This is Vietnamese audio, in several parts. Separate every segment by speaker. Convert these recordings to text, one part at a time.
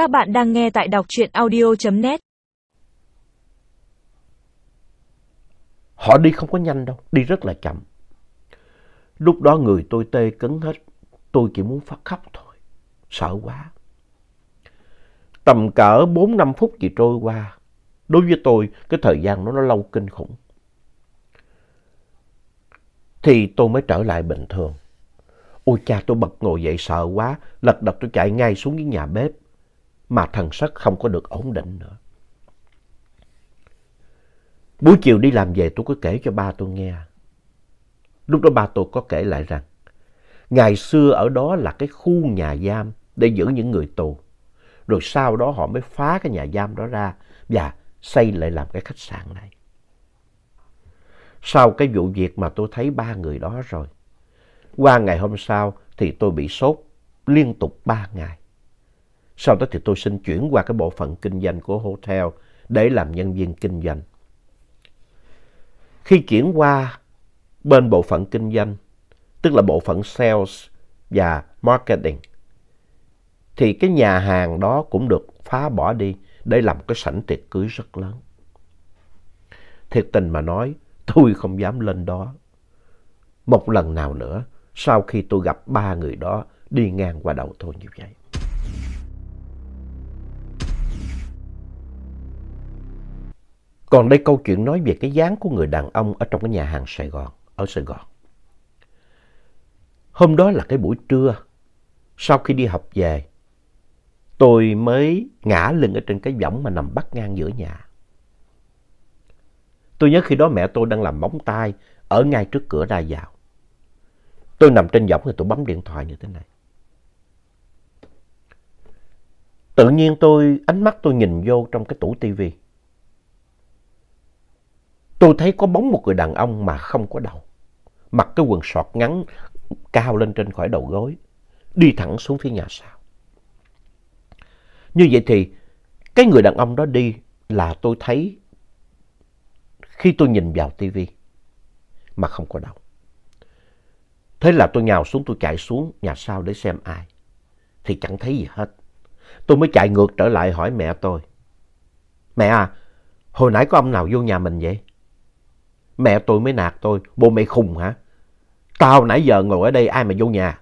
Speaker 1: Các bạn đang nghe tại đọc truyện audio.net
Speaker 2: Họ đi không có nhanh đâu, đi rất là chậm. Lúc đó người tôi tê cứng hết, tôi chỉ muốn phát khóc thôi, sợ quá. Tầm cỡ 4-5 phút gì trôi qua, đối với tôi cái thời gian nó nó lâu kinh khủng. Thì tôi mới trở lại bình thường. Ôi cha tôi bật ngồi dậy sợ quá, lật đật tôi chạy ngay xuống cái nhà bếp. Mà thần sắc không có được ổn định nữa. Buổi chiều đi làm về tôi có kể cho ba tôi nghe. Lúc đó ba tôi có kể lại rằng, ngày xưa ở đó là cái khu nhà giam để giữ những người tù. Rồi sau đó họ mới phá cái nhà giam đó ra và xây lại làm cái khách sạn này. Sau cái vụ việc mà tôi thấy ba người đó rồi, qua ngày hôm sau thì tôi bị sốt liên tục ba ngày. Sau đó thì tôi xin chuyển qua cái bộ phận kinh doanh của hotel để làm nhân viên kinh doanh. Khi chuyển qua bên bộ phận kinh doanh, tức là bộ phận sales và marketing, thì cái nhà hàng đó cũng được phá bỏ đi để làm cái sảnh tiệc cưới rất lớn. Thiệt tình mà nói, tôi không dám lên đó. Một lần nào nữa, sau khi tôi gặp ba người đó đi ngang qua đầu tôi như vậy. Còn đây câu chuyện nói về cái dáng của người đàn ông ở trong cái nhà hàng Sài Gòn, ở Sài Gòn. Hôm đó là cái buổi trưa, sau khi đi học về, tôi mới ngã lưng ở trên cái võng mà nằm bắt ngang giữa nhà. Tôi nhớ khi đó mẹ tôi đang làm móng tay ở ngay trước cửa ra vào. Tôi nằm trên võng thì tôi bấm điện thoại như thế này. Tự nhiên tôi, ánh mắt tôi nhìn vô trong cái tủ tivi. Tôi thấy có bóng một người đàn ông mà không có đầu. Mặc cái quần sọt ngắn cao lên trên khỏi đầu gối. Đi thẳng xuống phía nhà sau. Như vậy thì cái người đàn ông đó đi là tôi thấy khi tôi nhìn vào tivi mà không có đầu. Thế là tôi nhào xuống tôi chạy xuống nhà sau để xem ai. Thì chẳng thấy gì hết. Tôi mới chạy ngược trở lại hỏi mẹ tôi. Mẹ à, hồi nãy có ông nào vô nhà mình vậy? Mẹ tôi mới nạt tôi, bố mẹ khùng hả? Tao nãy giờ ngồi ở đây ai mà vô nhà?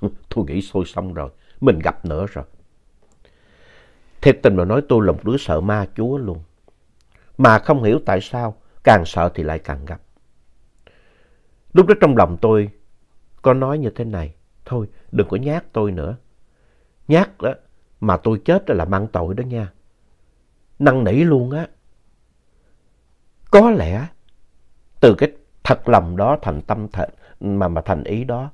Speaker 2: tôi nghĩ xôi xong rồi, mình gặp nữa rồi. Thiệt tình mà nói tôi là một đứa sợ ma chúa luôn. Mà không hiểu tại sao, càng sợ thì lại càng gặp. Lúc đó trong lòng tôi có nói như thế này, thôi đừng có nhát tôi nữa. Nhát đó, mà tôi chết là mang tội đó nha. năng nỉ luôn á. Có lẽ từ cái thật lòng đó thành tâm thật, mà, mà thành ý đó,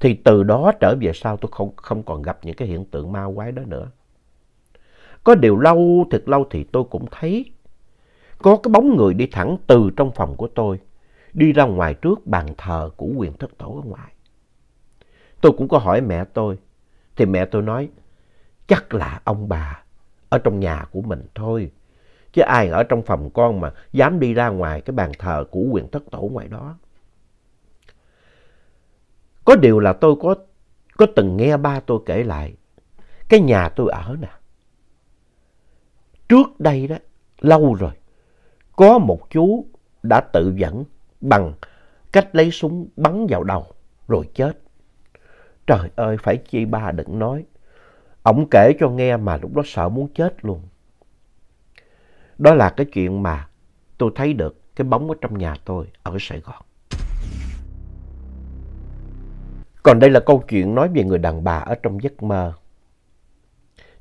Speaker 2: thì từ đó trở về sau tôi không, không còn gặp những cái hiện tượng ma quái đó nữa. Có điều lâu, thật lâu thì tôi cũng thấy có cái bóng người đi thẳng từ trong phòng của tôi, đi ra ngoài trước bàn thờ của quyền thất tổ ở ngoài. Tôi cũng có hỏi mẹ tôi, thì mẹ tôi nói, chắc là ông bà ở trong nhà của mình thôi. Chứ ai ở trong phòng con mà dám đi ra ngoài cái bàn thờ của quyền thất tổ ngoài đó. Có điều là tôi có, có từng nghe ba tôi kể lại, cái nhà tôi ở nè. Trước đây đó, lâu rồi, có một chú đã tự dẫn bằng cách lấy súng bắn vào đầu rồi chết. Trời ơi, phải chi ba đừng nói. Ông kể cho nghe mà lúc đó sợ muốn chết luôn. Đó là cái chuyện mà tôi thấy được cái bóng ở trong nhà tôi ở Sài Gòn. Còn đây là câu chuyện nói về người đàn bà ở trong giấc mơ.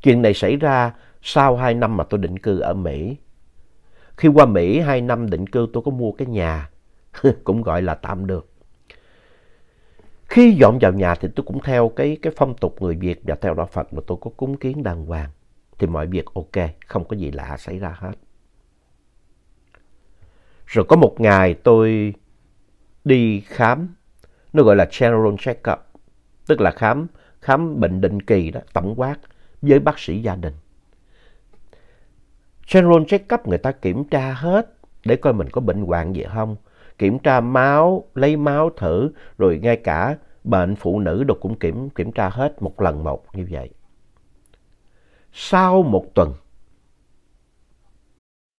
Speaker 2: Chuyện này xảy ra sau 2 năm mà tôi định cư ở Mỹ. Khi qua Mỹ 2 năm định cư tôi có mua cái nhà, cũng gọi là tạm được. Khi dọn vào nhà thì tôi cũng theo cái, cái phong tục người Việt và theo đạo Phật mà tôi có cúng kiến đàng hoàng. Thì mọi việc ok, không có gì lạ xảy ra hết. Rồi có một ngày tôi đi khám, nó gọi là general check-up, tức là khám, khám bệnh định kỳ đó, tổng quát với bác sĩ gia đình. General check-up người ta kiểm tra hết để coi mình có bệnh hoạn gì không. Kiểm tra máu, lấy máu thử, rồi ngay cả bệnh phụ nữ đều cũng kiểm, kiểm tra hết một lần một như vậy. sau một tuần.